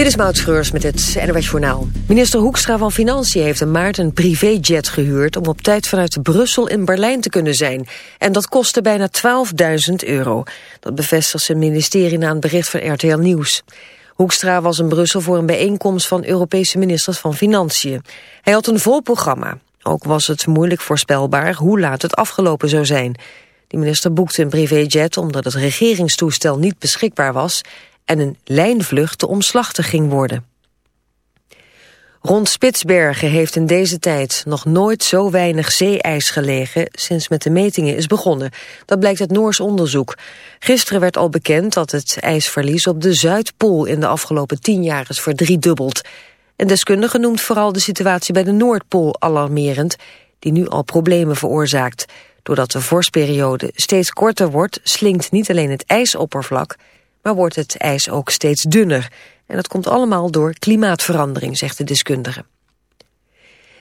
Dit is Maud met het NWS Journaal. Minister Hoekstra van Financiën heeft in maart een privéjet gehuurd... om op tijd vanuit Brussel in Berlijn te kunnen zijn. En dat kostte bijna 12.000 euro. Dat bevestigt zijn ministerie na een bericht van RTL Nieuws. Hoekstra was in Brussel voor een bijeenkomst van Europese ministers van Financiën. Hij had een vol programma. Ook was het moeilijk voorspelbaar hoe laat het afgelopen zou zijn. De minister boekte een privéjet omdat het regeringstoestel niet beschikbaar was en een lijnvlucht te omslachtig ging worden. Rond Spitsbergen heeft in deze tijd nog nooit zo weinig zeeijs gelegen sinds met de metingen is begonnen. Dat blijkt uit Noors onderzoek. Gisteren werd al bekend dat het ijsverlies op de Zuidpool in de afgelopen tien jaar is verdriedubbeld. En deskundige noemt vooral de situatie bij de Noordpool alarmerend, die nu al problemen veroorzaakt. Doordat de vorstperiode steeds korter wordt, slinkt niet alleen het ijsoppervlak, maar wordt het ijs ook steeds dunner. En dat komt allemaal door klimaatverandering, zegt de deskundige.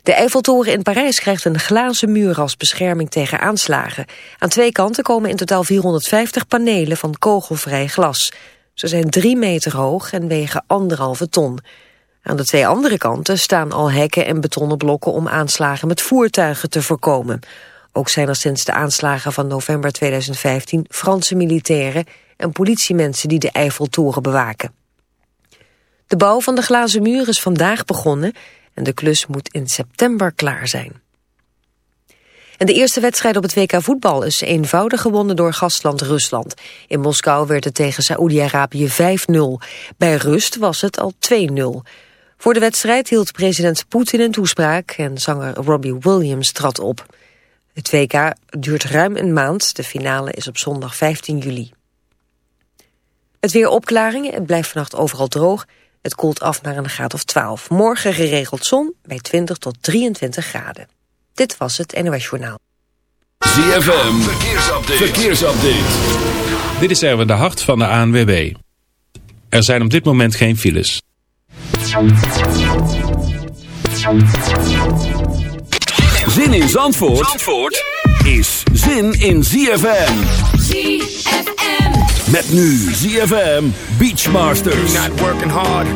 De Eiffeltoren in Parijs krijgt een glazen muur als bescherming tegen aanslagen. Aan twee kanten komen in totaal 450 panelen van kogelvrij glas. Ze zijn drie meter hoog en wegen anderhalve ton. Aan de twee andere kanten staan al hekken en betonnen blokken om aanslagen met voertuigen te voorkomen. Ook zijn er sinds de aanslagen van november 2015 Franse militairen en politiemensen die de Eiffeltoren bewaken. De bouw van de glazen muur is vandaag begonnen en de klus moet in september klaar zijn. En de eerste wedstrijd op het WK voetbal is eenvoudig gewonnen door gastland Rusland. In Moskou werd het tegen Saoedi-Arabië 5-0. Bij rust was het al 2-0. Voor de wedstrijd hield president Poetin een toespraak en zanger Robbie Williams trad op. Het WK duurt ruim een maand, de finale is op zondag 15 juli. Het weer opklaringen, het blijft vannacht overal droog. Het koelt af naar een graad of 12. Morgen geregeld zon bij 20 tot 23 graden. Dit was het NOS Journaal. ZFM, verkeersupdate. verkeersupdate. Dit is Erwin de Hart van de ANWB. Er zijn op dit moment geen files. Zin in Zandvoort, Zandvoort is zin in ZFM. ZFM. Met nu ZFM Beachmasters. Not working hard.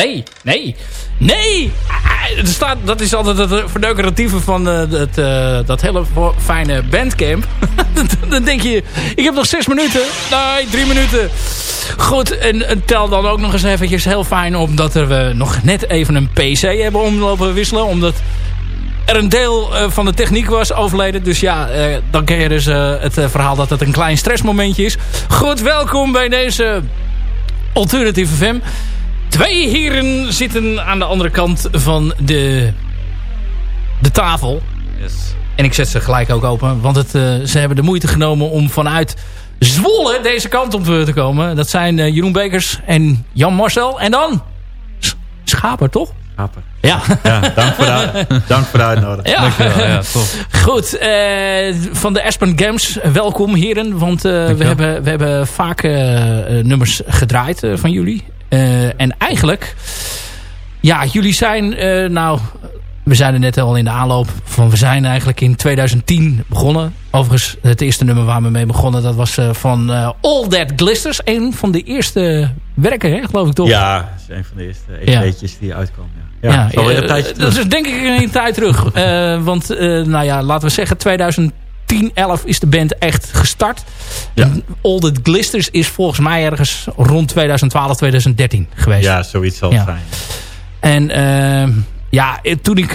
Nee, nee, nee! Er staat, dat is altijd het verneukeratieve van eh, het, eh, dat hele fijne bandcamp. dan denk je, ik heb nog zes minuten. Nee, drie minuten. Goed, en, tel dan ook nog eens eventjes heel fijn op... dat er, we nog net even een PC hebben omlopen wisselen. Omdat er een deel eh, van de techniek was overleden. Dus ja, eh, dan ken je dus eh, het eh, verhaal dat het een klein stressmomentje is. Goed, welkom bij deze Alternative FM. Twee heren zitten aan de andere kant van de, de tafel. En ik zet ze gelijk ook open. Want het, eh, ze hebben de moeite genomen om vanuit Zwolle deze kant op te komen. Dat zijn eh, Jeroen Bekers en Jan Marcel. En dan Schaper, toch? Schaper. Ja. Ja, dank voor de, dank voor de uitnodiging. Ja. Dankjewel, ja. Goed, eh, van de Aspen Games, welkom heren. Want eh, we, hebben, we hebben vaak eh, eh, nummers gedraaid eh, van jullie. Eh, en eigenlijk, ja, jullie zijn, eh, nou, we zeiden net al in de aanloop van we zijn eigenlijk in 2010 begonnen. Overigens, het eerste nummer waar we mee begonnen, dat was eh, van All That Glisters. Een van de eerste werken, hè, geloof ik toch? Ja, dat is een van de eerste Ja. EP'tjes die uitkomen. Ja, ja, Dat is denk ik een tijd terug. Eh, want, nou ja, laten we zeggen, 2010, 11 is de band echt gestart. Ja. All That Glisters is volgens mij ergens rond 2012, 2013 geweest. Ja, zoiets zal Ja. zijn. En eh, ja, toen ik eh,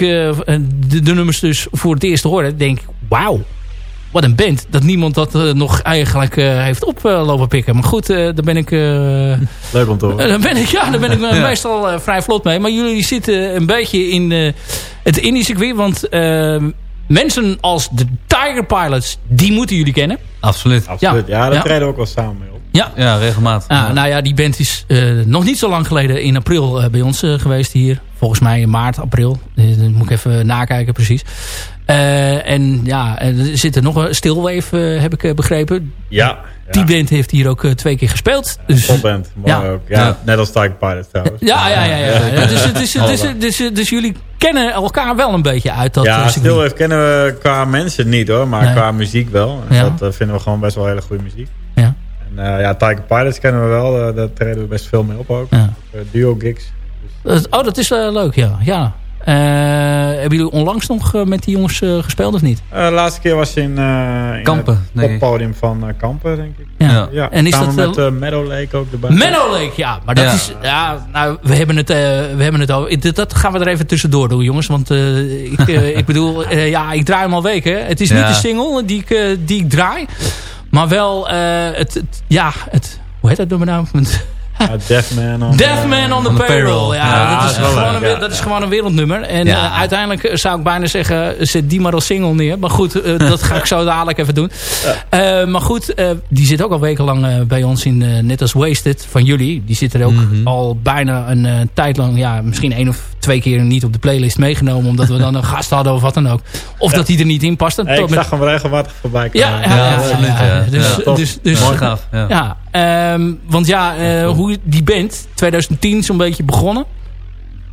de, de nummers dus voor het eerst hoorde, denk ik, wauw. Wat een band. Dat niemand dat eh, nog eigenlijk eh, heeft oplopen pikken. Maar goed, daar ben ik... Leuk om te horen. Dan ben ik, ja, daar ben ik meestal vrij vlot mee. Maar jullie zitten een beetje in het Indie-circuit. Want eh, mensen als de Tiger Pilots, die moeten jullie kennen. Absoluut. Absoluut. Ja, daar Ja. treden we ook wel samen mee op. Ja. Ja, regelmatig. Ah, Nou ja, die band is eh, nog niet zo lang geleden in april eh, bij ons eh, geweest hier. Volgens mij in maart, april. Dat moet ik even nakijken precies. Eh, en ja, er zit er nog een Stillwave, eh, heb ik begrepen. Ja. Die band heeft hier ook eh, twee keer gespeeld. Dus, Topband. Mooi Ja. ook. Ja, Ja. Net als Tiger Pilot trouwens. Ja, ja, ja. ja. ja. Dus, dus, dus, dus, dus, dus jullie kennen elkaar wel een beetje uit dat eh, ja, circuit. Stillwave kennen we qua mensen niet hoor, maar Nee. qua muziek wel. Dat eh, vinden we gewoon best wel hele goede muziek. Ja. En eh, ja, Tiger Pilots kennen we wel. eh, daar treden we best veel mee op ook. Ja. Eh, duo gigs. Oh, dat is eh, leuk, ja. ja. Eh, hebben jullie onlangs nog eh, met die jongens eh, gespeeld of niet? Eh, de laatste keer was in, eh in Kampen, het poppodium van Kampen, denk ik. Ja. Ja. En is samen dat, met Meadow Lake ook erbij. Menno Lake, ja. Maar dat Ja. is... Ja, nou, we hebben het, eh, we hebben het over... Dat, dat gaan we er even tussendoor doen, jongens. Want eh, ik, ik bedoel... eh, ja, ik draai hem al weken. Het is niet de single die ik, die ik draai. Maar wel eh, het, het... Ja, het... Hoe heet dat nummer nou? Ja, Death Man on, Death Man on the, on the payroll. Payroll. Ja, Ja, dat, dat is gewoon leuk, een, we- ja. dat is gewoon een wereldnummer. En Ja. eh, uiteindelijk zou ik bijna zeggen, zet die maar als single neer. Maar goed, eh, dat ga ik zo dadelijk even doen. Eh, maar goed, eh, die zit ook al wekenlang eh, bij ons in eh, Net als Wasted van jullie. Die zit er ook Mhm. al bijna een eh, tijd lang, ja, misschien één of twee keer niet op de playlist meegenomen. Omdat we dan een gast hadden of wat dan ook. Of dat die er niet in past. Hey, ik met- zag hem regelmatig voorbij ja, komen. ja, ja, Ja, ja, absoluut, ja. ja. Dus, dus, dus, Mooi gaaf. Ja. Ehm, want ja, eh, hoe die band 2010 zo'n beetje begonnen.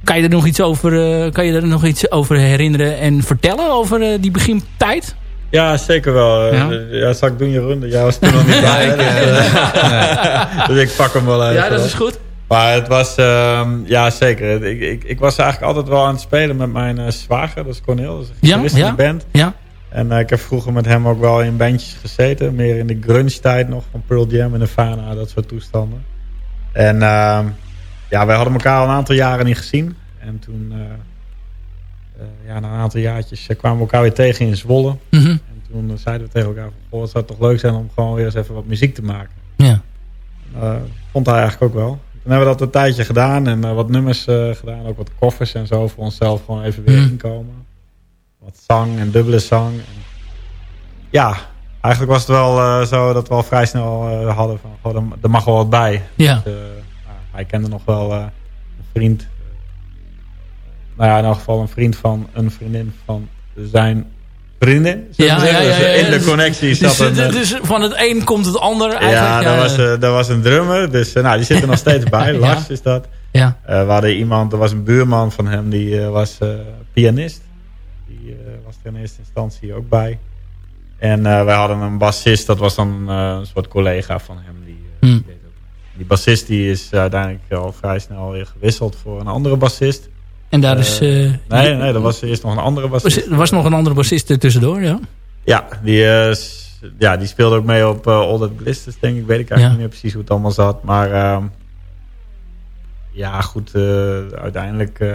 Kan je er nog iets over, eh, kan je er nog iets over herinneren en vertellen over eh, die begintijd? Ja, zeker wel. Ja? Ja, zal ik doen, Jeroen? Jij was toen nog niet bij. ik, dus ik pak hem wel even. Ja, dat is goed. Maar het was, ehm, ja zeker. Ik, ik, ik was eigenlijk altijd wel aan het spelen met mijn zwager, dat is Cornel. Dat is een Ja, in ja. de band. Ja, En eh, ik heb vroeger met hem ook wel in bandjes gezeten. Meer in de grunge tijd nog, van Pearl Jam en Nirvana, dat soort toestanden. En ehm, ja, wij hadden elkaar al een aantal jaren niet gezien. En toen, eh, eh, ja, na een aantal jaartjes kwamen we elkaar weer tegen in Zwolle. Mhm. En toen zeiden we tegen elkaar van, goh, het zou toch leuk zijn om gewoon weer eens even wat muziek te maken. ja. Vond hij eigenlijk ook wel. Toen hebben we dat een tijdje gedaan en wat nummers gedaan. Ook wat koffers en zo voor onszelf gewoon even weer Mhm. inkomen. Wat zang en dubbele zang. En ja, eigenlijk was het wel eh, zo dat we al vrij snel eh, hadden van, goh, er, mag wel wat bij. Ja. Dus, nou, hij kende nog wel een vriend. nou ja, in elk geval een vriend van een vriendin van zijn vrienden. zullen Ja, ja, ja, Dus, ja, in de dus- connectie zat Dus, een... eh, eh, dus van het een komt het ander ja, eigenlijk. daar, was, eh, daar was een drummer. Dus nou, die zit er nog steeds bij. Ja. Lars is dat. ja. We hadden iemand, er was een buurman van hem, die was pianist. In eerste instantie ook bij. En eh, wij hadden een bassist, dat was dan eh, een soort collega van hem. Die, eh, Hmm. die deed ook. Die bassist die is uiteindelijk al vrij snel weer gewisseld voor een andere bassist. En daar is... Nee, nee, er was eerst nog een andere bassist. er was nog een andere bassist er tussendoor, ja. Ja, die, ja, die speelde ook mee op All That Blisters, denk ik. Weet ik eigenlijk Ja. niet meer precies hoe het allemaal zat. Maar ehm, ja, goed, uiteindelijk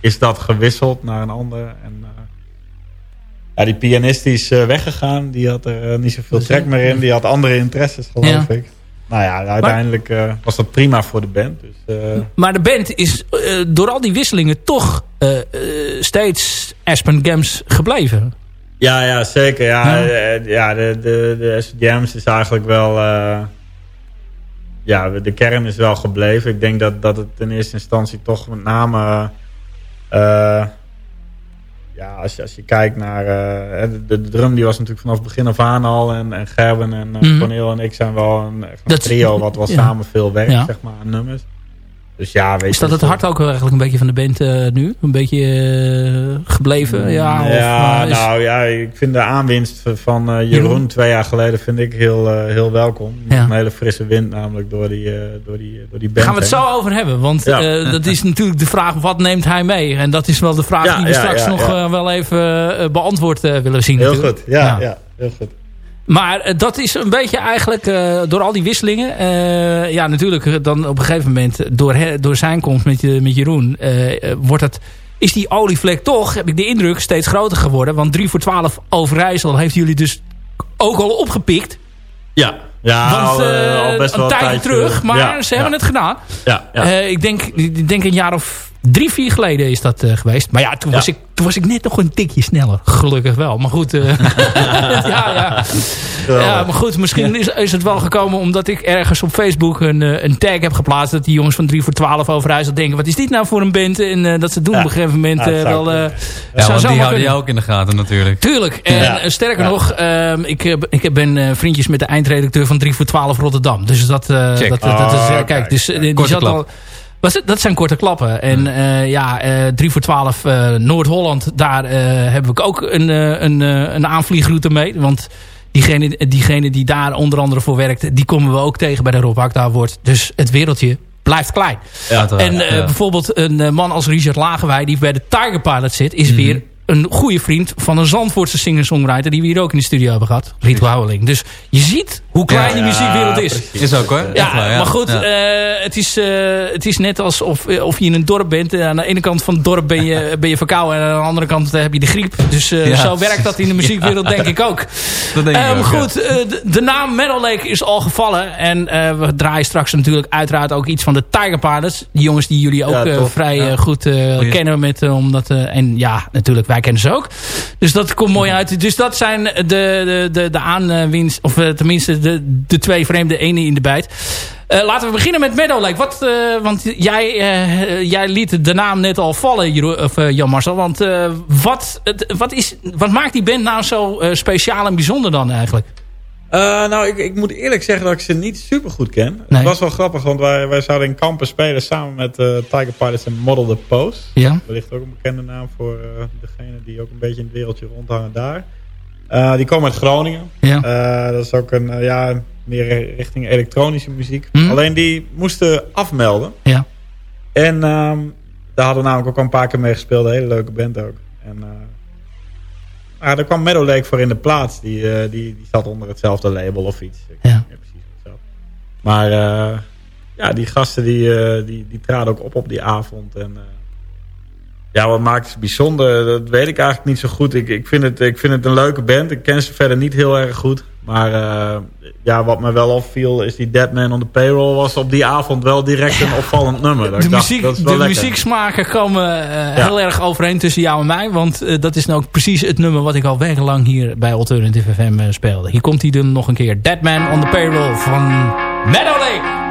is dat gewisseld naar een ander. En, ja, die pianist die is eh, weggegaan. Die had er eh, niet zoveel trek meer in. Die had andere interesses, geloof ik. Nou ja, uiteindelijk eh, was dat prima voor de band. Dus, Maar de band is door al die wisselingen toch steeds Aspen Games gebleven. Ja, ja, zeker. Ja, Ja. de, de, de SDM's is eigenlijk wel... ja, de kern is wel gebleven. Ik denk dat, dat het in eerste instantie toch met name... eh, ja, als je, als je kijkt naar... eh, de, de drum die was natuurlijk vanaf het begin af aan al. En, en Gerben en uh, Mhm. Cornel en ik zijn wel een, echt een Dat- trio... wat wel ja. samen veel werkt, Ja. zeg maar, aan nummers. Dus ja, weet Is dat het hart ook eigenlijk een beetje van de band eh, nu? Een beetje eh, gebleven? Ja, of, ja eh, is- nou ja, ik vind de aanwinst van eh, Jeroen, Jeroen? twee jaar geleden vind ik heel, heel welkom. Ja. Een hele frisse wind namelijk door die, door die, door die band gaan we het heen. zo over hebben. Want Ja. dat is natuurlijk de vraag, wat neemt hij mee? En dat is wel de vraag Ja, die we ja, straks ja, nog ja. wel even beantwoord willen zien. Heel natuurlijk. goed, ja, ja. heel goed. Maar eh, dat is een beetje eigenlijk eh, door al die wisselingen. eh, ja, natuurlijk dan op een gegeven moment door, he- door zijn komst met, met Jeroen. wordt het, is die olievlek toch, heb ik de indruk, steeds groter geworden. Want 3 voor 12 Overijssel heeft jullie dus ook al opgepikt. Ja, ja Want al, al best wel een tijdje tijdje terug, maar ja, ze hebben ja, het gedaan. Ja, ja. Ik, denk, ik denk een jaar of drie, vier geleden is dat eh, geweest. Maar ja, toen, Ja. Was ik, toen was ik net nog een tikje sneller. Gelukkig wel. Maar goed. eh, ja, ja. ja, maar goed. Misschien is, is het wel gekomen omdat ik ergens op Facebook een, eh, een tag heb geplaatst. Dat die jongens van 3 voor 12 overijssel denken. Wat is dit nou voor een band? En dat ze doen Ja. op een gegeven moment dat eh, wel... eh. Ja, zou want die houden kunnen. jou ook in de gaten natuurlijk. Tuurlijk. En Ja. sterker Ja. nog, ehm, ik, heb- ik ben vriendjes met de eindredacteur van 3 voor 12 Rotterdam. Dus dat, eh, dat, dat, dat is, Oh, kijk, kijk. dus die Korte zat klap. al. Was het, dat zijn korte klappen. En eh, ja, eh 3 voor 12 eh, Noord-Holland, daar eh, heb ik ook een, eh, een, eh, een aanvliegroute mee. Want diegene, diegene die daar onder andere voor werkt, die komen we ook tegen bij de Rob Akda wordt. Dus het wereldje blijft klein. Uiteraard, En eh, ja. bijvoorbeeld een eh, man als Richard Lagerwij... die bij de Tiger Pilot zit... is Mhm. weer een goede vriend van een Zandvoortse singer-songwriter... die we hier ook in de studio hebben gehad. Riet Houweling. Dus je ziet hoe klein Ja. die muziekwereld is. precies. Is ook hoor. Ja, maar goed, Ja. eh, het, is, eh, het is net alsof eh, of je in een dorp bent. En aan de ene kant van het dorp ben je, ben je verkouden... en aan de andere kant heb je de griep. Dus zo werkt dat in de muziekwereld, denk ik ook. dat denk ik ook, goed, de, de naam Meadow Lake is al gevallen. En we draaien straks natuurlijk uiteraard ook iets van de Tiger Pilots. Die jongens die jullie ook vrij goed kennen. Met, omdat, en ja, natuurlijk, wij kennen ze ook. Dus dat komt mooi uit. Dus dat zijn de, de, de, de aanwinst, of tenminste de, de twee vreemde ene in de bijt. Eh, laten we beginnen met Meadow Lake. Wat, eh, want jij, eh, jij liet de naam net al vallen, of, Jan Marcel. Want wat, wat, is, wat maakt die band nou zo speciaal en bijzonder dan eigenlijk? Nou, ik, ik moet eerlijk zeggen dat ik ze niet super goed ken. Nee. Het was wel grappig, want wij, wij zouden in kampen spelen samen met Tiger Pilots en Model the Pose. Ja. Wellicht ook een bekende naam voor degene die ook een beetje in het wereldje rondhangen daar. Uh, die komen uit Groningen. Ja. Uh, dat is ook een, uh, ja, meer richting elektronische muziek. Mm. Alleen die moesten afmelden. Ja. En um, daar hadden we namelijk ook al een paar keer mee gespeeld. Een hele leuke band ook. En ah, daar kwam Meadow Lake voor in de plaats. Die, die, die zat onder hetzelfde label of iets. Ik ja. weet niet precies hetzelfde. Maar ja, die gasten die, die, die traden ook op op die avond. En ja, wat maakt ze bijzonder? Dat weet ik eigenlijk niet zo goed. Ik, ik, vind het, ik vind het een leuke band. Ik ken ze verder niet heel erg goed. Maar uh, ja, wat me wel opviel is die Dead Man on the Payroll was op die avond wel direct een opvallend nummer. Dat de dacht, muziek, dat de lekker. muzieksmaken komen uh, ja. heel erg overeen tussen jou en mij. Want uh, dat is nou ook precies het nummer wat ik al wekenlang hier bij Alternative FM speelde. Hier komt hij dan nog een keer. Dead Man on the Payroll van Meadow Lake.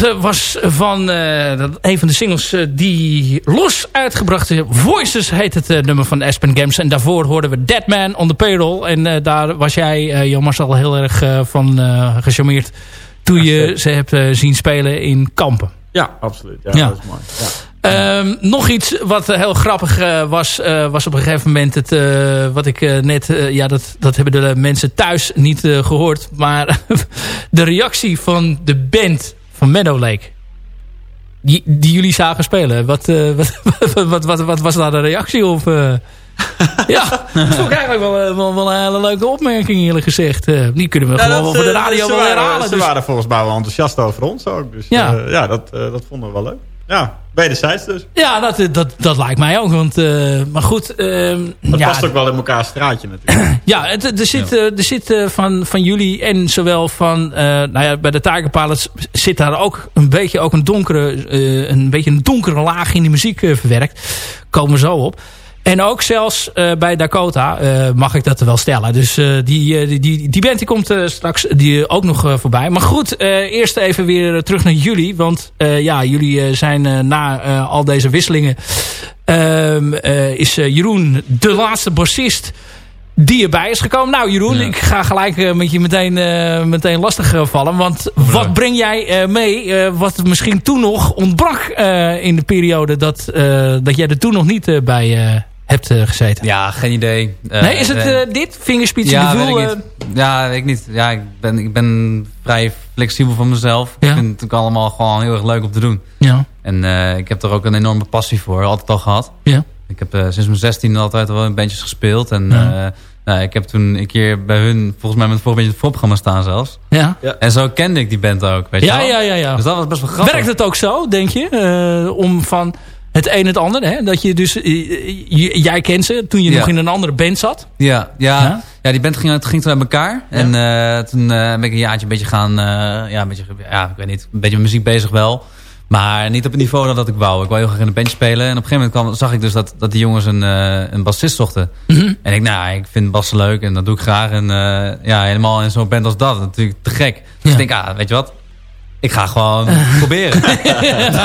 Dat was van eh, een van de singles eh, die los uitgebracht is. Voices heet het eh, nummer van Aspen Games. En daarvoor hoorden we Dead Man on the Payroll. En daar was jij, eh Jan Marcel, heel erg van gecharmeerd... toen je ze hebt zien spelen in Kampen. Ja, absoluut. Ja, Ja. dat is mooi. Ja. Ehm, nog iets wat heel grappig was, was op een gegeven moment het, wat ik net, ja dat, dat hebben de mensen thuis niet eh, gehoord, maar de reactie van de band van Meadow Lake, die, die jullie zagen spelen, wat, eh, wat, wat, wat, wat, wat was daar de reactie op? eh? ja, dat vond ik eigenlijk wel, eh, wel, wel een hele leuke opmerking eerlijk gezegd. Die kunnen we Ja, gewoon dat, wel voor de radio wel waren, herhalen. Ze dus- waren volgens mij wel enthousiast over ons ook. Dus Ja. ja, dat, dat vonden we wel leuk. Ja, wederzijds dus. Ja, dat, dat, dat lijkt mij ook. Want, eh, maar goed. ehm, ja, past ook wel in elkaar straatje natuurlijk. Ja, het, er zit, eh, er zit eh, van, van jullie en zowel van... nou ja, bij de Tiger Pilots zit daar ook een beetje, ook een, donkere, een, beetje een donkere laag in de muziek verwerkt. Komen we zo op. En ook zelfs eh, bij Dakota eh, mag ik dat wel stellen. Dus eh, die, die, die, die band die komt straks die, ook nog voorbij. Maar goed, eerst even weer terug naar jullie. Want ja, jullie zijn na al deze wisselingen... ehm, eh, is Jeroen de laatste bassist die erbij is gekomen. Nou Jeroen, Ja. ik ga gelijk met je meteen, meteen lastig vallen. Want wat breng jij mee wat misschien toen nog ontbrak in de periode dat, dat jij er toen nog niet bij hebt eh, gezeten? Ja, geen idee. Eh, nee, is het eh, dit? Fingerspitsen ja, de niet. Ja, weet ik niet. Ja, ik ben, ik ben vrij flexibel van mezelf. Ja. Ik vind het ook allemaal gewoon heel erg leuk om te doen. ja, En eh, ik heb er ook een enorme passie voor. Altijd al gehad. ja. Ik heb eh, sinds mijn 16 altijd wel in bandjes gespeeld. En Ja. eh, nou, ik heb toen een keer bij hun, volgens mij met voor een beetje het voorprogramma staan zelfs. Ja, En zo kende ik die band ook, weet je ja, wel? ja, ja. ja. Dus dat was best wel grappig. Werkt het ook zo, denk je? eh, om van het een het ander, hè? Dat je dus, eh, jij kent ze toen je Ja. nog in een andere band zat. Ja, ja, Ja? ja? die band ging, ging toen uit elkaar. En eh, toen eh, ben ik een jaartje een beetje gaan... ja, een beetje, ja, ik weet niet, een beetje met muziek bezig wel. Maar niet op het niveau dat, ik wou. Ik wou heel graag in een bandje spelen. En op een gegeven moment kwam, zag ik dus dat, dat die jongens een, een bassist zochten. Mhm. En ik, nou, ik vind bassen leuk en dat doe ik graag. En ja, helemaal in zo'n band als dat, natuurlijk te gek. Dus ik denk, ah, weet je wat? Ik ga gewoon proberen.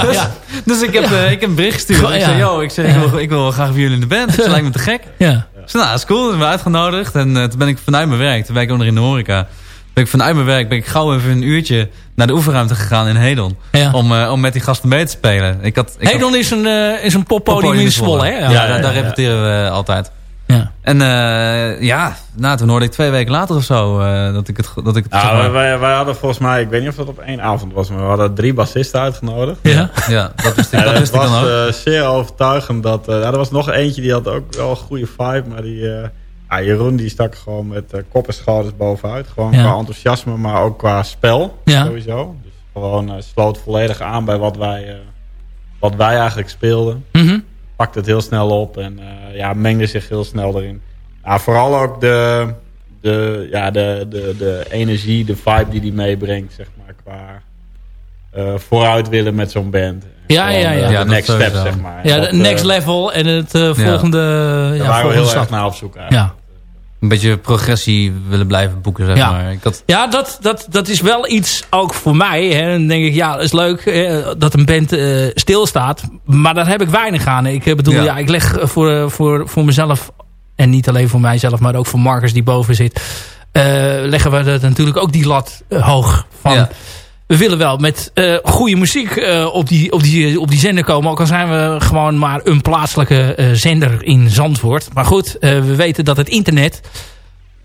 dus, dus ik, heb, eh, ik heb een bericht gestuurd. Ik zei, yo, ik, zeg, ik, wil, ik wil wel graag bij jullie in de band. Dat lijkt me te gek. Ja. Zei, nou, dat is cool. Ik ben uitgenodigd. En eh, toen ben ik vanuit mijn werk, toen ben ik ook nog in de horeca. Ben ik vanuit mijn werk, ben ik gauw even een uurtje naar de oefenruimte gegaan in Hedon. Ja. Om, eh, om met die gasten mee te spelen. Ik had, ik had- Hedon is een, is een poppodium Poppodium in Zwolle, hè? Ja, daar, daar repeteren we altijd. Ja. En eh, ja, nou, toen hoorde ik twee weken later of zo eh, dat ik het... Dat ik het zeg Nou, maar- wij, wij hadden volgens mij, ik weet niet of dat op één avond was, maar we hadden drie bassisten uitgenodigd. Ja. ja, dat wist ik, dat het wist ik was dan ook. eh, zeer overtuigend. Dat, eh, ja, er was nog eentje die had ook wel een goede vibe. Maar die, eh, ja, Jeroen die stak gewoon met kop en schouders bovenuit. Gewoon Ja. qua enthousiasme, maar ook qua spel. Ja. Sowieso. Dus gewoon eh, sloot volledig aan bij wat wij, eh, wat wij eigenlijk speelden. Mhm. Pakte het heel snel op en eh, ja, mengde zich heel snel erin. Ja, vooral ook de, de, ja, de, de, de energie, de vibe die die meebrengt, zeg maar, qua eh, vooruit willen met zo'n band. Ja, ja, ja. De Ja, dat next step, zeg maar. Ja, de next eh, level en het eh, volgende, ja, Daar waren we heel stap. erg naar op zoek eigenlijk. Ja. Een beetje progressie willen blijven boeken, zeg Ja. maar. Ik had, Ja, dat, dat, dat is wel iets ook voor mij. Hè. Dan denk ik, ja, het is leuk eh, dat een band eh, stilstaat. Maar daar heb ik weinig aan. Ik eh, bedoel, ja. Ja. ik leg voor, eh, voor, voor mezelf... en niet alleen voor mijzelf, maar ook voor Marcus die boven zit... leggen we dat natuurlijk ook die lat hoog. Van, Ja. We willen wel met eh, goede muziek eh, op, die, op, die, op die zender komen. Ook al zijn we gewoon maar een plaatselijke eh, zender in Zandvoort. Maar goed, we weten dat het internet...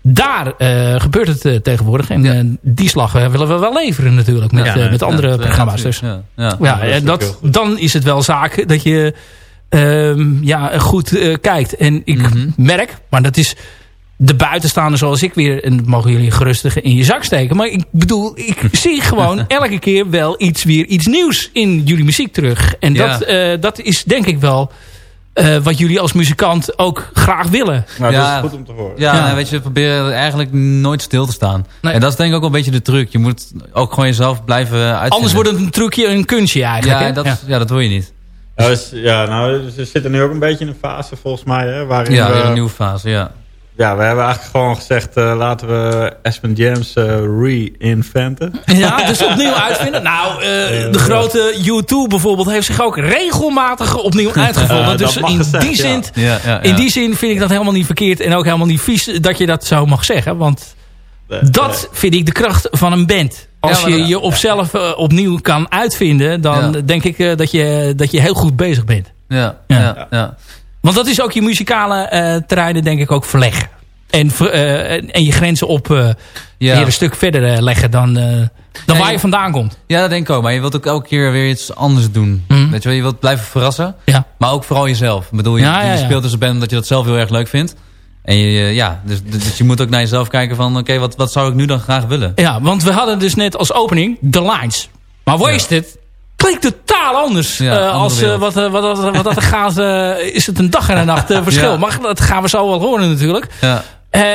Daar gebeurt het tegenwoordig. En Ja. die slag willen we wel leveren natuurlijk. Met, Ja, met andere Ja, programma's. Dus. Ja, en dat, dan is het wel zaak dat je ehm, ja, goed kijkt. En ik Mhm. merk, maar dat is de buitenstaander zoals ik weer... en dat mogen jullie gerustig in je zak steken. Maar ik bedoel, ik zie gewoon elke keer wel iets, weer iets nieuws in jullie muziek terug. En Ja. dat, eh, dat is denk ik wel eh, wat jullie als muzikant ook graag willen. Nou, Ja. dat is goed om te horen. Ja, Ja. nou, weet je, we proberen eigenlijk nooit stil te staan. Nee. En dat is denk ik ook wel een beetje de truc. Je moet ook gewoon jezelf blijven uitvinden. Anders wordt het een trucje, een kunstje eigenlijk. ja, hè? dat, Ja. ja, dat wil je niet. Ja, dus, ja, nou, ze zitten nu ook een beetje in een fase volgens mij, hè, waarin Ja, we weer een nieuwe fase, ja. Ja, we hebben eigenlijk gewoon gezegd... eh, laten we Aspen Jams eh, re-inventen. Ja, dus opnieuw uitvinden. Nou, eh, de grote U2 bijvoorbeeld heeft zich ook regelmatig opnieuw uitgevonden. dus in gezegd, die, zin, Ja, ja, ja. in die zin vind ik dat helemaal niet verkeerd. En ook helemaal niet vies dat je dat zo mag zeggen. Want dat vind ik de kracht van een band. Als je je op zelf opnieuw kan uitvinden... dan denk ik dat, je, dat je heel goed bezig bent. Ja, Ja. ja. Want dat is ook je muzikale eh terreinen denk ik ook verleggen. En, eh, en- je grenzen op eh, Ja. weer een stuk verder leggen dan, dan waar je vandaan komt. Ja, dat denk ik ook. Maar je wilt ook elke keer weer iets anders doen. Mhm. Weet je wel, je wilt blijven verrassen. Ja. Maar ook vooral jezelf. Ik bedoel, je, Ja, ja, je speelt dus een band omdat je dat zelf heel erg leuk vindt. En je, ja, dus, dus je moet ook naar jezelf kijken van... Oké, wat, wat zou ik nu dan graag willen? Ja, want we hadden dus net als opening The Lines. Maar Wasted klinkt totaal anders. Ja, Eh, als eh, wat, eh, wat, wat, wat dat er gaat, is het een dag en een nacht verschil. Ja. Maar dat gaan we zo wel horen natuurlijk. Ja.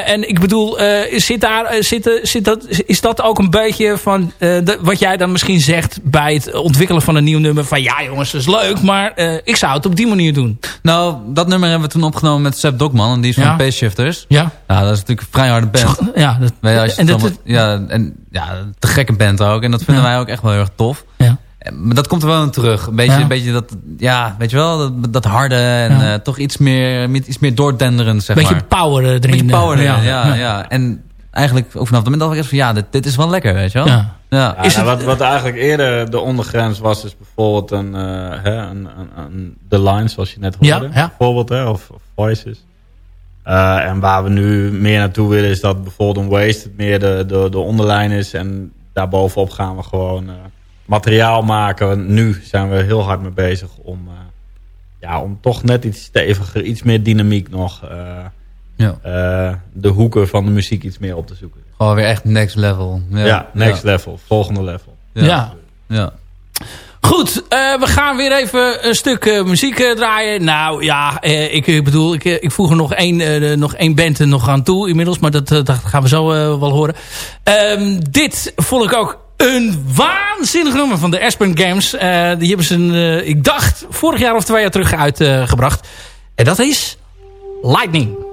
En ik bedoel, zit daar, zit, zit dat, is dat ook een beetje van de- wat jij dan misschien zegt bij het ontwikkelen van een nieuw nummer? Van ja jongens, dat is leuk, maar ik zou het op die manier doen. Nou, dat nummer hebben we toen opgenomen met Seb Dokman. En die is van Ja. Pace Shifters. Ja, Nou, dat is natuurlijk een vrij harde band. ja, dat, Weet je, als je en dat, allemaal- ja, en ja, te gekke band ook. En dat vinden Ja. wij ook echt wel heel erg tof. ja. Maar dat komt er wel in terug. Een beetje, Ja. een beetje dat, ja, weet je wel, dat, dat harde en Ja. eh, toch iets meer, iets meer doordenderend, zeg beetje maar. power erin. Beetje power eh, erin, ja, ja, En eigenlijk ook vanaf het moment dat ik echt van, ja, dit, dit is wel lekker, weet je wel. Ja. Ja. Ja, Is nou, het- wat, wat eigenlijk eerder de ondergrens was, is bijvoorbeeld een, eh, hè, een, een, een The Line, zoals je net hoorde. Ja, ja. Bijvoorbeeld, hè, of, of Voices. Eh, en waar we nu meer naartoe willen, is dat bijvoorbeeld een Waste het meer de, de, de onderlijn is. En daarbovenop gaan we gewoon eh, materiaal maken. Nu zijn we heel hard mee bezig om, eh, ja, om toch net iets steviger, iets meer dynamiek nog. eh, Ja. eh, de hoeken van de muziek iets meer op te zoeken. Gewoon weer echt next level. Ja, Ja, next ja. level, volgende level. Ja. Ja. ja. Goed, eh, we gaan weer even een stuk eh, muziek eh, draaien. Nou ja, eh, ik eh, bedoel, ik, ik voeg er nog één, eh, nog één band er nog aan toe inmiddels. Maar dat, dat gaan we zo wel horen. Ehm, dit vond ik ook een waanzinnig nummer van de Aspen Games. Eh, die hebben ze, een, eh, ik dacht, vorig jaar of twee jaar terug uitgebracht. en dat is Lightning.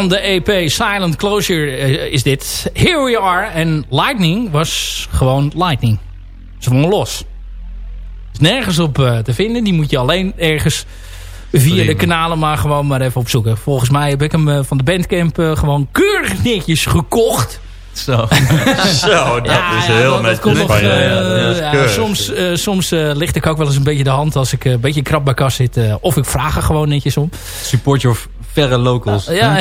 Van de EP Silent Closure eh, is dit. Here We Are. En Lightning was gewoon Lightning. Ze vonden los. Is nergens op eh, te vinden. Die moet je alleen ergens via de kanalen maar gewoon maar even opzoeken. Volgens mij heb ik hem eh, van de Bandcamp gewoon keurig netjes gekocht. Zo. Zo, dat is heel komt netjes nog, van je. eh, Ja, soms eh, soms eh, licht ik ook wel eens een beetje de hand als ik een beetje krap bij kas zit. eh, of ik vraag er gewoon netjes om. Support your verre locals. Ja.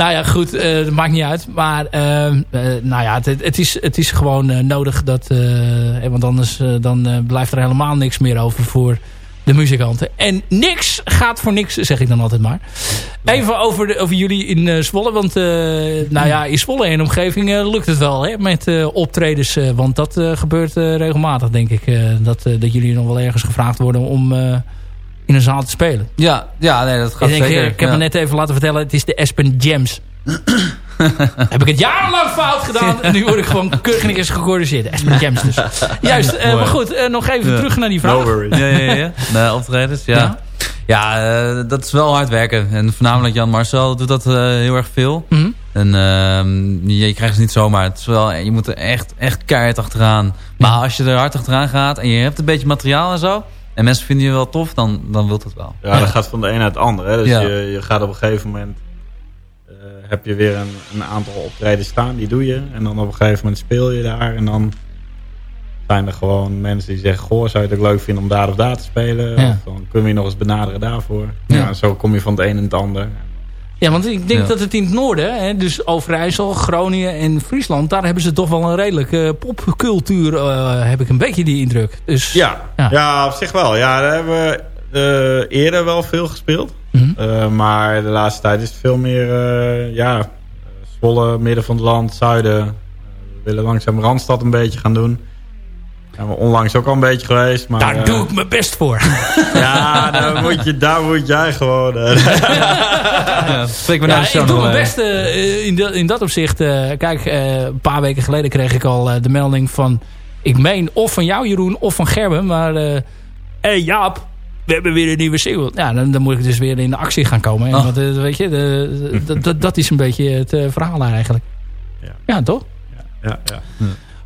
nou ja, goed. eh, dat maakt niet uit. Maar ehm, eh, nou ja, het, het, is, het is gewoon eh, nodig dat... want anders dan blijft er helemaal niks meer over voor de muzikanten. En niks gaat voor niks, zeg ik dan altijd maar. Even over, de, over jullie in Zwolle. Want eh, nou ja, in Zwolle en omgeving lukt het wel hè, met optredens. want dat gebeurt regelmatig, denk ik. dat, dat jullie nog wel ergens gevraagd worden om in een zaal te spelen. Ja, ja nee, dat gaat Ik, denk, zeker. eh, ik heb ja. me net even laten vertellen, het is de Aspen Gems. heb ik het jarenlang fout gedaan. En nu word ik gewoon keurig gecorrigeerd. Aspen Gems dus. Juist, eh, maar goed, eh, nog even Ja. terug naar die vraag. No worries. Ja, ja, ja. De optredens, ja. Ja. Ja, dat is wel hard werken. En voornamelijk Jan Marcel doet dat heel erg veel. Mhm. En ehm, je, je krijgt het niet zomaar. Het is wel, je moet er echt, echt keihard achteraan. Maar als je er hard achteraan gaat en je hebt een beetje materiaal en zo... en mensen vinden je wel tof, dan, dan wilt het wel. Ja, dat gaat van de een naar het ander. Hè. Dus Ja. je, je gaat op een gegeven moment... eh, heb je weer een, een aantal optredens staan, die doe je. En dan op een gegeven moment speel je daar. En dan zijn er gewoon mensen die zeggen... Goh, zou je het ook leuk vinden om daar of daar te spelen? Ja. Of dan kunnen we je nog eens benaderen daarvoor. Ja. Ja. en zo kom je van het een in het ander. Ja, want ik denk Ja. dat het in het noorden, hè, dus Overijssel, Groningen en Friesland... daar hebben ze toch wel een redelijke popcultuur, eh, heb ik een beetje die indruk. Dus, Ja, Ja. ja. op zich wel. Ja, daar hebben we eh, eerder wel veel gespeeld. Mhm. Eh, maar de laatste tijd is het veel meer... eh, ja, eh, Zwolle, midden van het land, zuiden. Eh, we willen langzaam Randstad een beetje gaan doen. Onlangs ook al een beetje geweest. Maar, Daar eh, doe ik mijn best voor. Ja, daar moet, je, daar moet jij gewoon... eh, Ja, spreek me Ja, ik doe mijn eh, in, dat- in dat opzicht. eh, kijk, eh, een paar weken geleden kreeg ik al eh, de melding van... Ik meen of van jou Jeroen of van Gerben. Maar hé hey Jaap, we hebben weer een nieuwe single. Ja, dan, dan moet ik dus weer in de actie gaan komen. En Oh. Want, weet je, de, de- dat- dat is een beetje het verhaal eigenlijk. Ja. Ja, toch? ja, ja.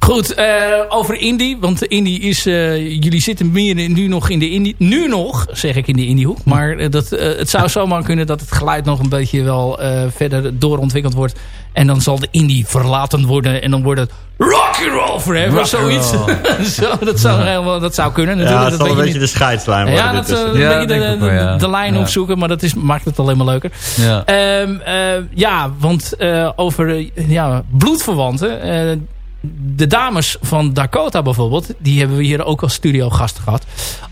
Goed, eh, over indie. Want de indie is... eh, jullie zitten meer nu nog in de indie... Nu nog, zeg ik in de indiehoek. Maar eh, dat, eh, het zou zomaar kunnen dat het geluid nog een beetje wel eh, verder doorontwikkeld wordt. En dan zal de indie verlaten worden. En dan wordt het rock and roll forever. Rock zoiets. Zo, dat, zou, helemaal, dat zou kunnen ja natuurlijk. het dat zal een beetje je de scheidslijn worden. Ja, dat is een Ja, beetje de, ja. de, de lijn Ja. opzoeken. Maar dat is, maakt het alleen maar leuker. Ja. Ehm, eh, ja, want eh, over ja, bloedverwanten. De dames van Dakota bijvoorbeeld, die hebben we hier ook als studiogast gehad.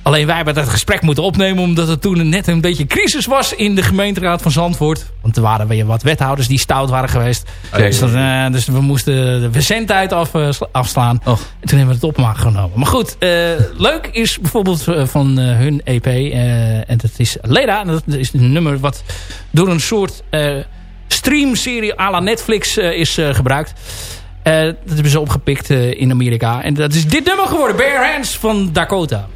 Alleen wij hebben dat gesprek moeten opnemen omdat het toen net een beetje crisis was in de gemeenteraad van Zandvoort. Want er waren weer wat wethouders die stout waren geweest. Dus, dat, eh, dus we moesten de zendtijd af, eh, sla- afslaan. En toen hebben we het op genomen. Maar goed, eh, leuk is bijvoorbeeld van hun EP. en dat is Leda. En dat is een nummer wat door een soort streamserie à la Netflix is gebruikt. Eh, dat hebben ze opgepikt eh, in Amerika. En dat is dit nummer geworden. Bare Hands van Dakota.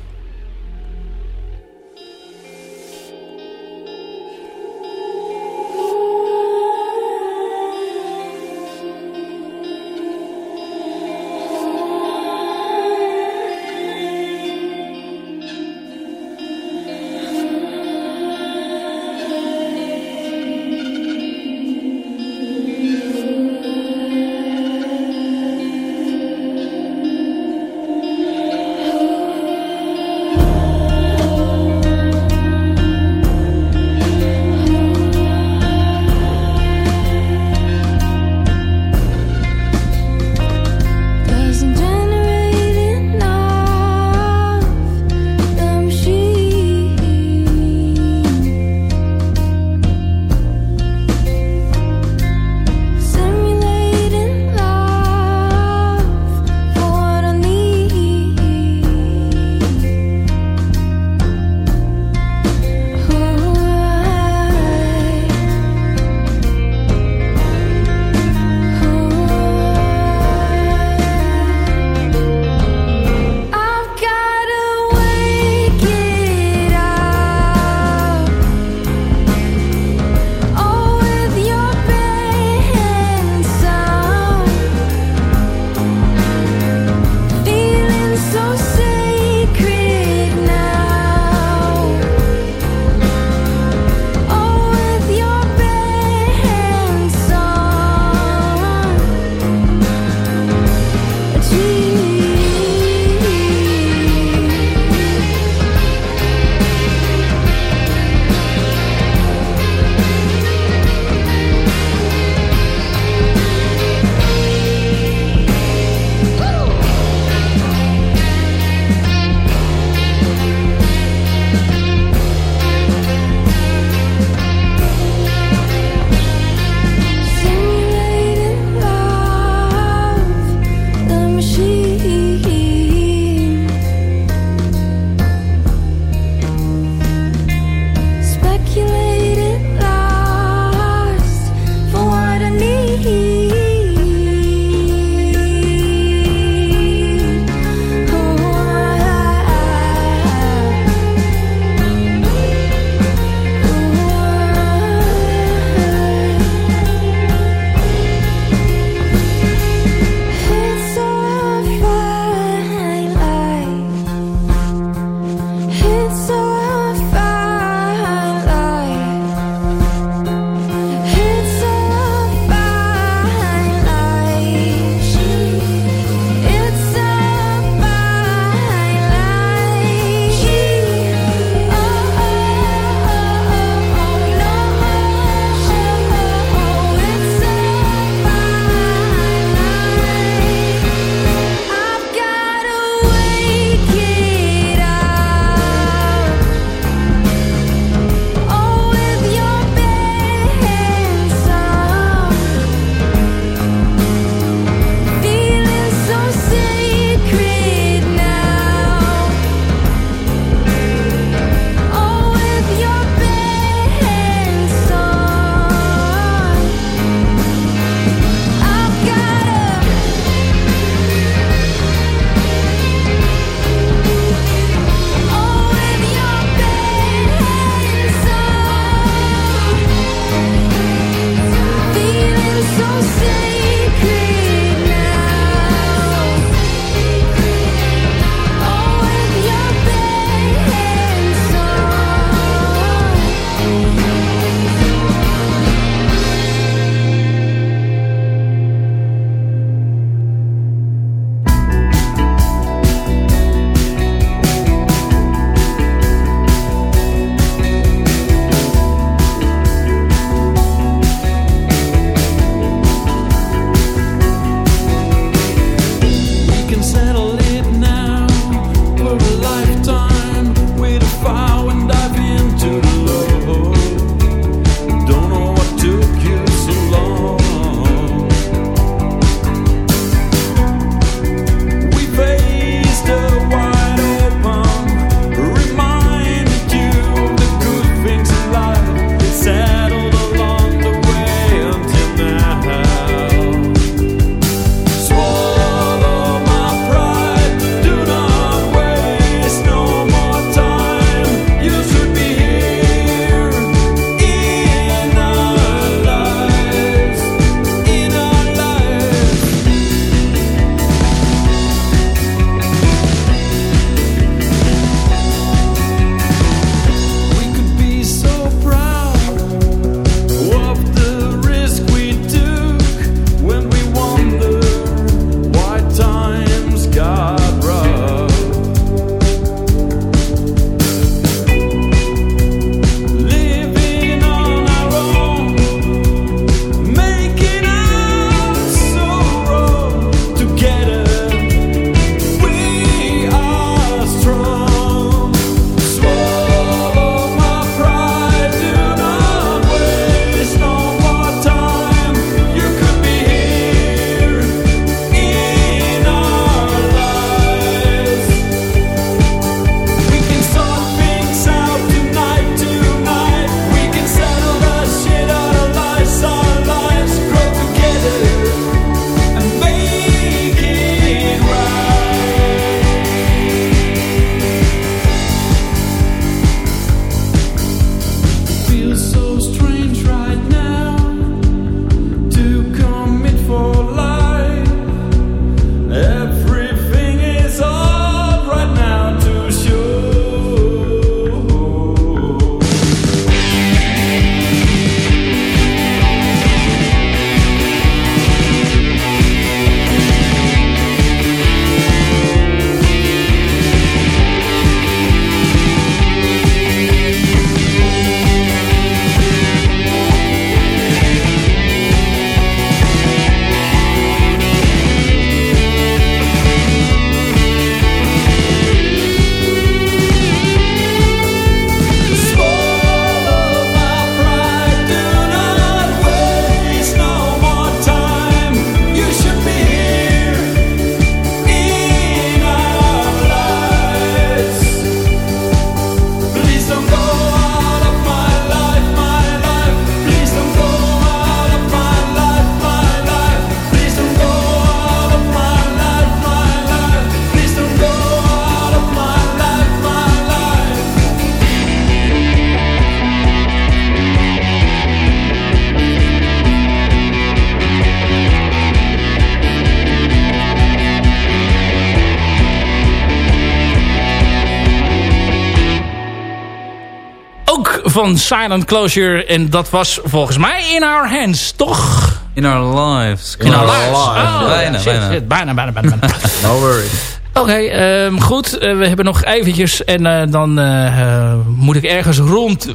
Van Silent Closure. En dat was volgens mij In Our Hands, toch? In our lives. In Our Lives. Oh, bijna, shit, bijna. shit, bijna, bijna, bijna. bijna. No worries. Oké, ehm, goed. Eh, we hebben nog eventjes. En eh, dan eh, moet ik ergens rond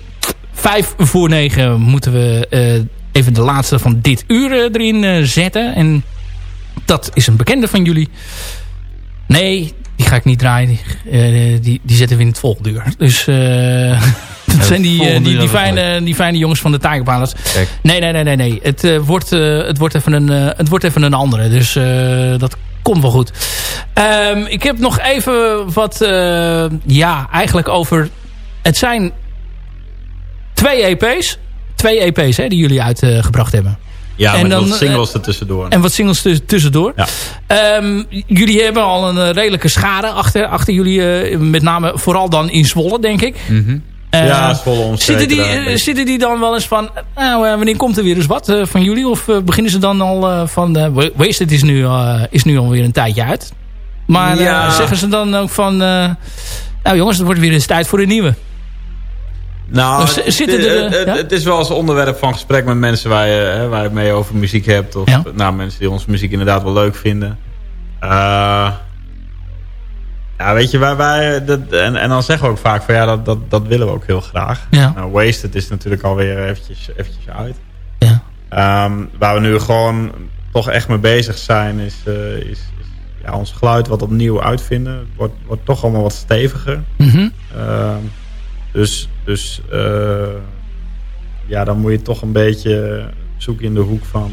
vijf voor negen... moeten we even de laatste van dit uur erin zetten. En dat is een bekende van jullie. Nee, die ga ik niet draaien. Die, die, die zetten we in het volgende uur. Dus eh, dat zijn die, eh, die, fijne, die fijne jongens van de. Kijk. Nee, nee, nee, nee. nee. Het, eh, wordt, eh, het, wordt even een, het wordt even een andere. Dus dat komt wel goed. Ehm, ik heb nog even wat... ja, eigenlijk over... Het zijn twee EP's. Twee EP's hè, die jullie uitgebracht hebben. Ja, En met dan, wat singles er tussendoor. En wat singles tuss- tussendoor. Ja. Ehm, jullie hebben al een redelijke schade achter, achter jullie. met name vooral dan in Zwolle, denk ik. Eh, ja, is volle Zitten die, eh, zitten die dan wel eens van... Nou, eh, wanneer komt er weer eens wat eh, van jullie? Of eh, beginnen ze dan al eh, van... eh, Wa- Wasted is nu, eh, is nu alweer een tijdje uit. Maar eh, Ja. zeggen ze dan ook van... eh, nou jongens, het wordt weer eens tijd voor een nieuwe. Nou, Dus het, er, het, ja? het is wel eens onderwerp van gesprek met mensen waar je, hè, waar je mee over muziek hebt. Of Ja. nou, mensen die onze muziek inderdaad wel leuk vinden. Eh, ja, weet je, wij, wij, dat, en, en dan zeggen we ook vaak van ja, dat, dat, dat willen we ook heel graag. Ja. Nou, Wasted is natuurlijk alweer eventjes, eventjes uit. Ja. Ehm, waar we nu gewoon toch echt mee bezig zijn is, eh, is, is ja, ons geluid wat opnieuw uitvinden. Het wordt, wordt toch allemaal wat steviger. Ehm, dus dus eh, ja, dan moet je toch een beetje zoeken in de hoek van...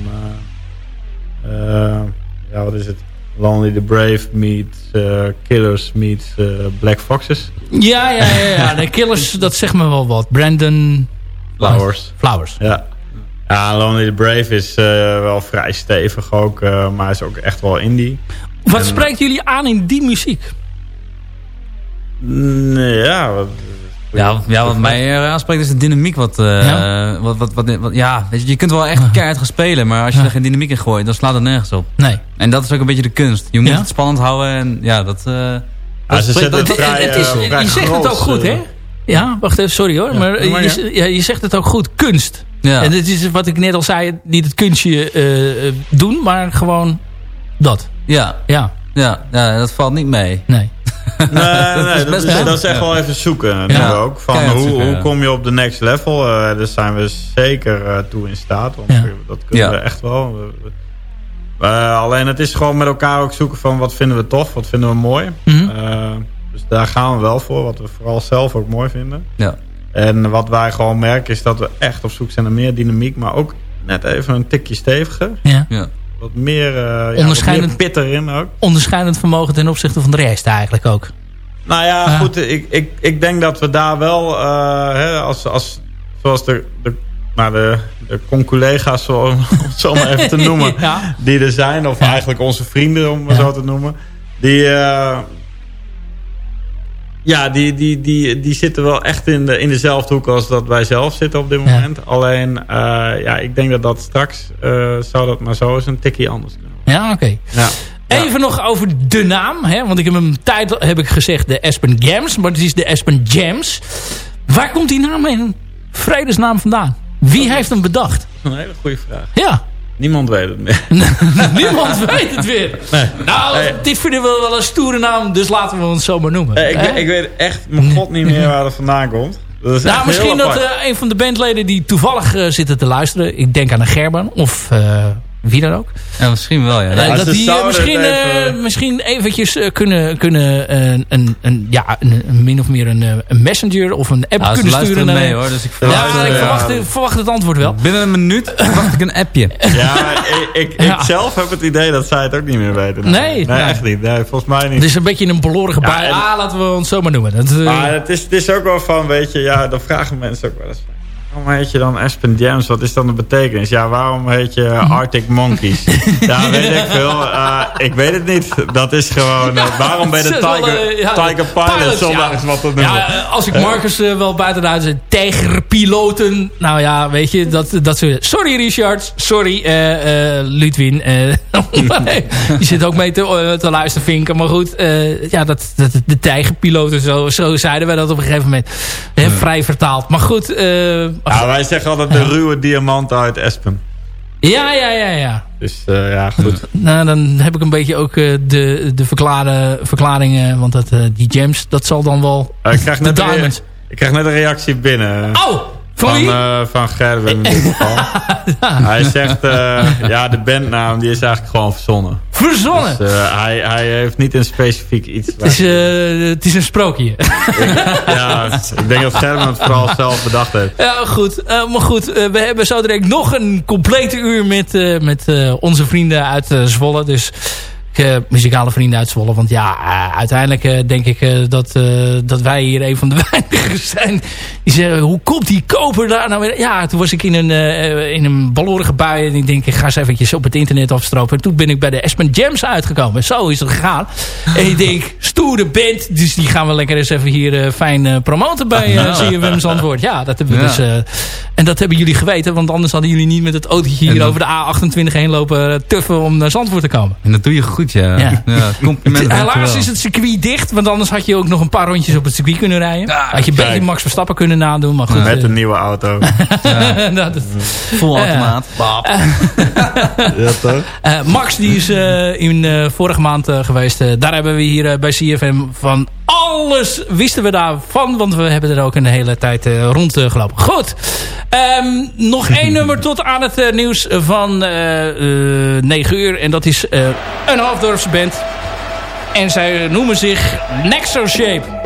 eh, ja, wat is het? Lonely the Brave meets eh, Killers meets eh, Black Foxes. Ja, ja, ja. ja. De Killers, dat zegt me wel wat. Brandon... Flowers. Flowers. Ja. Ja, Lonely the Brave is eh, wel vrij stevig ook, maar is ook echt wel indie. Wat En- spreekt jullie aan in die muziek? Nee, ja, wat, Ja, ja, wat mij eh, aanspreekt is de dynamiek. Wat, eh, Ja? wat, wat, wat, wat- ja, weet je, je kunt wel echt keihard gaan spelen, maar als je Ja. er geen dynamiek in gooit, dan slaat het nergens op. Nee. En dat is ook een beetje de kunst. Je moet Ja? het spannend houden en ja, dat... eh, Ja, dat ze spreekt- zetten het vrij, het is, eh, vrij je zegt het ook goed, eh. hè? Ja, wacht even, sorry hoor. maar je, ja. je zegt het ook goed, kunst. ja. En dit is wat ik net al zei, niet het kunstje eh, eh, doen, maar gewoon dat. ja, Ja, ja, ja, dat valt niet mee. nee. Nee, nee, dat, is, wel- dat is echt wel even zoeken nu Ja. ook. Van hoe, zoeken, hoe kom je op de next level? Eh, daar zijn we zeker eh, toe in staat. Want dat kunnen Ja. we echt wel. We- we- eh, alleen het is gewoon met elkaar ook zoeken van wat vinden we tof, wat vinden we mooi. Mhm. Eh, dus daar gaan we wel voor, wat we vooral zelf ook mooi vinden. Ja. En wat wij gewoon merken is dat we echt op zoek zijn naar meer dynamiek, maar ook net even een tikje steviger. Ja. Ja. Wat meer, ja, wat Onderscheidend- meer pit erin ook. Onderscheidend vermogen ten opzichte van de rest eigenlijk ook. Nou ja, Ja. goed. Ik, ik, ik denk dat we daar wel, eh, hè, als, als, zoals de, de, nou de, de conculega's, zo, om het zo maar even te noemen, Ja. die er zijn, of eigenlijk onze vrienden, om het Ja. zo te noemen, die, eh, ja, die, die, die, die zitten wel echt in, de, in dezelfde hoek als dat wij zelf zitten op dit Ja. moment. Alleen, eh, ja, ik denk dat dat straks, eh, zou dat maar zo eens een tikje anders kunnen. Ja, oké. Ja. Even nog over de naam. Hè? Want ik heb hem tijd heb ik gezegd de Aspen Jams. Maar het is de Aspen Jams. Waar komt die naam in vredesnaam vandaan? Wie heeft hem bedacht? Dat is een hele goede vraag. Ja, Niemand weet het meer. niemand weet het weer. Nou, Nee. dit vinden we wel een stoere naam. Dus laten we ons zo maar noemen. Ik, ik weet echt mijn god niet meer waar het vandaan komt. Dat nou, misschien dat eh, een van de bandleden die toevallig eh, zitten te luisteren. Ik denk aan een Gerben of eh, wie dan ook. ja, misschien wel, ja. Als dat die eh, misschien, eh, even- misschien eventjes eh, kunnen, kunnen eh, een, een, ja, een, een min of meer een, eh, een messenger of een app Ja, ze kunnen sturen. mee hoor, dus ik Ja, verwacht, ik verwacht, ik verwacht het antwoord wel. binnen een minuut verwacht ik een appje. Ja, ik, ik, Ja. ik zelf heb het idee dat zij het ook niet meer weten. Nee, nee, nee. echt niet. Nee, volgens mij niet. Het is een beetje een belorige Ja, bij. en- Ah, laten we ons zo maar noemen. Dat, eh, maar het is, het is ook wel van, weet je, ja, dan vragen mensen ook wel eens. Waarom heet je dan Aspen Jams? Wat is dan de betekenis? Ja, waarom heet je Arctic Monkeys? ja, weet ik veel. Uh, ik weet het niet. Dat is gewoon... Uh, waarom ben je de Tiger, uh, ja, Tiger Pilot zonder ja. eens wat te noemen? Ja, als ik Marcus wel buiten de huis... Tijgerpiloten. Nou ja, weet je, dat, dat soort... Sorry Richard. Sorry Ludwin. je zit ook mee te, te luisteren, Vinken. Maar goed, ja, dat, dat, de tijgerpiloten, zo, zo zeiden wij dat op een gegeven moment. Vrij vertaald. Maar goed... ja, wij zeggen altijd de ruwe diamant uit Espen. Ja, ja, ja, ja. Dus uh, ja, goed. Nou, dan heb ik een beetje ook uh, de, de verklaren, verklaringen. Want dat, uh, die gems, dat zal dan wel... ik, krijg net diamonds. ik krijg net een reactie binnen. Oh! Van, van, uh, van Gerben in dit geval. ja. Hij zegt, uh, ja, de bandnaam die is eigenlijk gewoon verzonnen. Verzonnen? Dus, uh, hij, hij heeft niet een specifiek iets. Het is, het is een sprookje. ik, ja, ik denk dat Gerben het vooral zelf bedacht heeft. Ja, goed. maar goed, we hebben zo direct nog een complete uur met, met onze vrienden uit Zwolle. Dus uh, muzikale vrienden uit Zwolle. Want ja, uh, uiteindelijk uh, denk ik dat, dat wij hier een van de weinigen zijn. Die zeggen, hoe komt die koper daar nou weer? Ja, toen was ik in een, in een balorige bui. En ik denk, ik ga eens eventjes op het internet afstropen. En toen ben ik bij de Aspen Jams uitgekomen. Zo is het gegaan. en ik denk, stoere band. Dus die gaan we lekker eens even hier fijn promoten bij uh, CFM's antwoord. Ja, dat hebben we ja. dus... en dat hebben jullie geweten. Want anders hadden jullie niet met het autootje hier over de A28 heen lopen tuffen om naar Zandvoort te komen. En dat doe je goed. Ja. Ja. ja compliment. Helaas is het circuit dicht. Want anders had je ook nog een paar rondjes op het circuit kunnen rijden. Ja, had je een beetje Max Verstappen kunnen nadoen. Maar goed, Met een nieuwe auto. ja. dat, Vol automaat. ja, toch? Uh, Max die is uh, in uh, vorige maand geweest. daar hebben we hier bij CFM van alles wisten we daarvan. Want we hebben er ook een hele tijd rondgelopen. Goed. Um, nog één nummer tot aan het nieuws van 9 uur. En dat is een Hoofddorpse band. En zij noemen zich Nexo Shape.